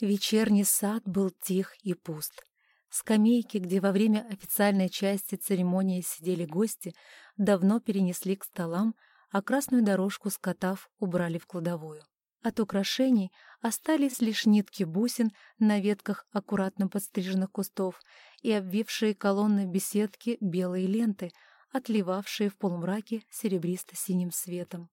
Вечерний сад был тих и пуст. Скамейки, где во время официальной части церемонии сидели гости, давно перенесли к столам, а красную дорожку скотав убрали в кладовую. От украшений остались лишь нитки бусин на ветках аккуратно подстриженных кустов и обвившие колонны беседки белые ленты, отливавшие в полумраке серебристо-синим светом.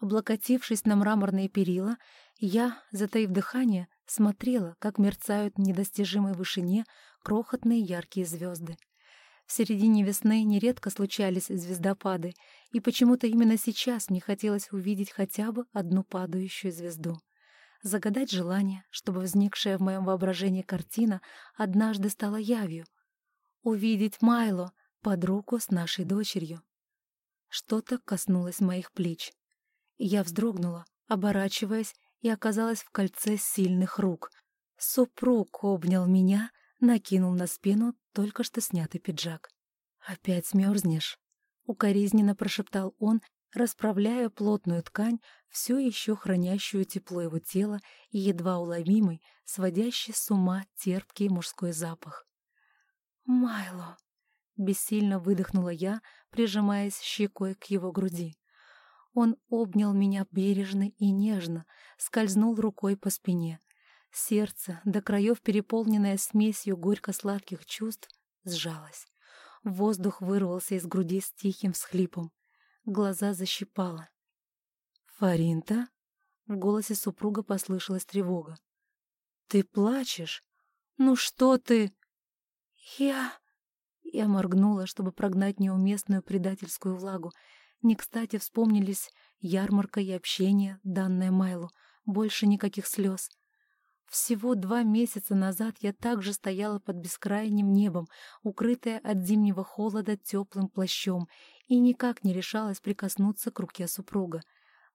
Облокотившись на мраморные перила, я, затаив дыхание, смотрела, как мерцают в недостижимой вышине крохотные яркие звезды. В середине весны нередко случались звездопады, и почему-то именно сейчас мне хотелось увидеть хотя бы одну падающую звезду. Загадать желание, чтобы возникшая в моем воображении картина однажды стала явью. Увидеть Майло под руку с нашей дочерью. Что-то коснулось моих плеч. Я вздрогнула, оборачиваясь, и оказалась в кольце сильных рук. Супруг обнял меня, накинул на спину только что снятый пиджак. «Опять мерзнешь?» — укоризненно прошептал он, расправляя плотную ткань, все еще хранящую тепло его тела и едва уловимый, сводящий с ума терпкий мужской запах. «Майло!» — бессильно выдохнула я, прижимаясь щекой к его груди. Он обнял меня бережно и нежно, скользнул рукой по спине. Сердце, до краев переполненное смесью горько-сладких чувств, сжалось. Воздух вырвался из груди с тихим всхлипом. Глаза защипало. «Фаринта?» — в голосе супруга послышалась тревога. «Ты плачешь? Ну что ты?» «Я...» Я моргнула, чтобы прогнать неуместную предательскую влагу. Не кстати вспомнились ярмарка и общение, данное Майлу. Больше никаких слез. Всего два месяца назад я также стояла под бескрайним небом, укрытая от зимнего холода теплым плащом, и никак не решалась прикоснуться к руке супруга.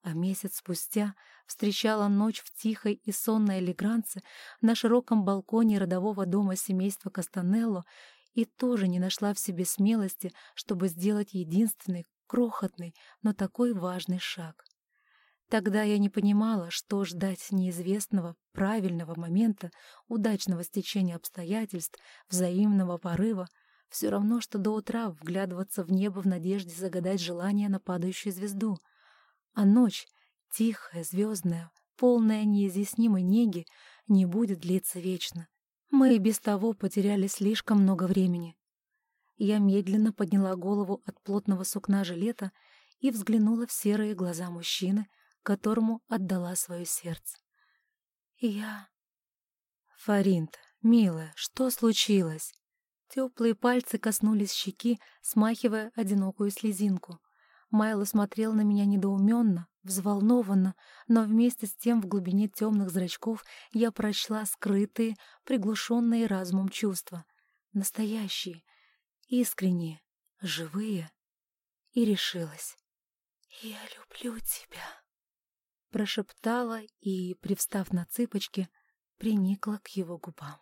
А месяц спустя встречала ночь в тихой и сонной элегранце на широком балконе родового дома семейства Кастанелло и тоже не нашла в себе смелости, чтобы сделать единственный, крохотный, но такой важный шаг. Тогда я не понимала, что ждать неизвестного, правильного момента, удачного стечения обстоятельств, взаимного порыва, все равно, что до утра вглядываться в небо в надежде загадать желание на падающую звезду. А ночь, тихая, звездная, полная неизъяснимой неги, не будет длиться вечно. Мы и без того потеряли слишком много времени. Я медленно подняла голову от плотного сукна жилета и взглянула в серые глаза мужчины, которому отдала свое сердце. Я... Фаринт, милая, что случилось? Теплые пальцы коснулись щеки, смахивая одинокую слезинку. Майло смотрел на меня недоуменно, взволнованно, но вместе с тем в глубине темных зрачков я прочла скрытые, приглушенные разумом чувства. Настоящие, искренние, живые. И решилась. «Я люблю тебя» прошептала и, привстав на цыпочки, приникла к его губам.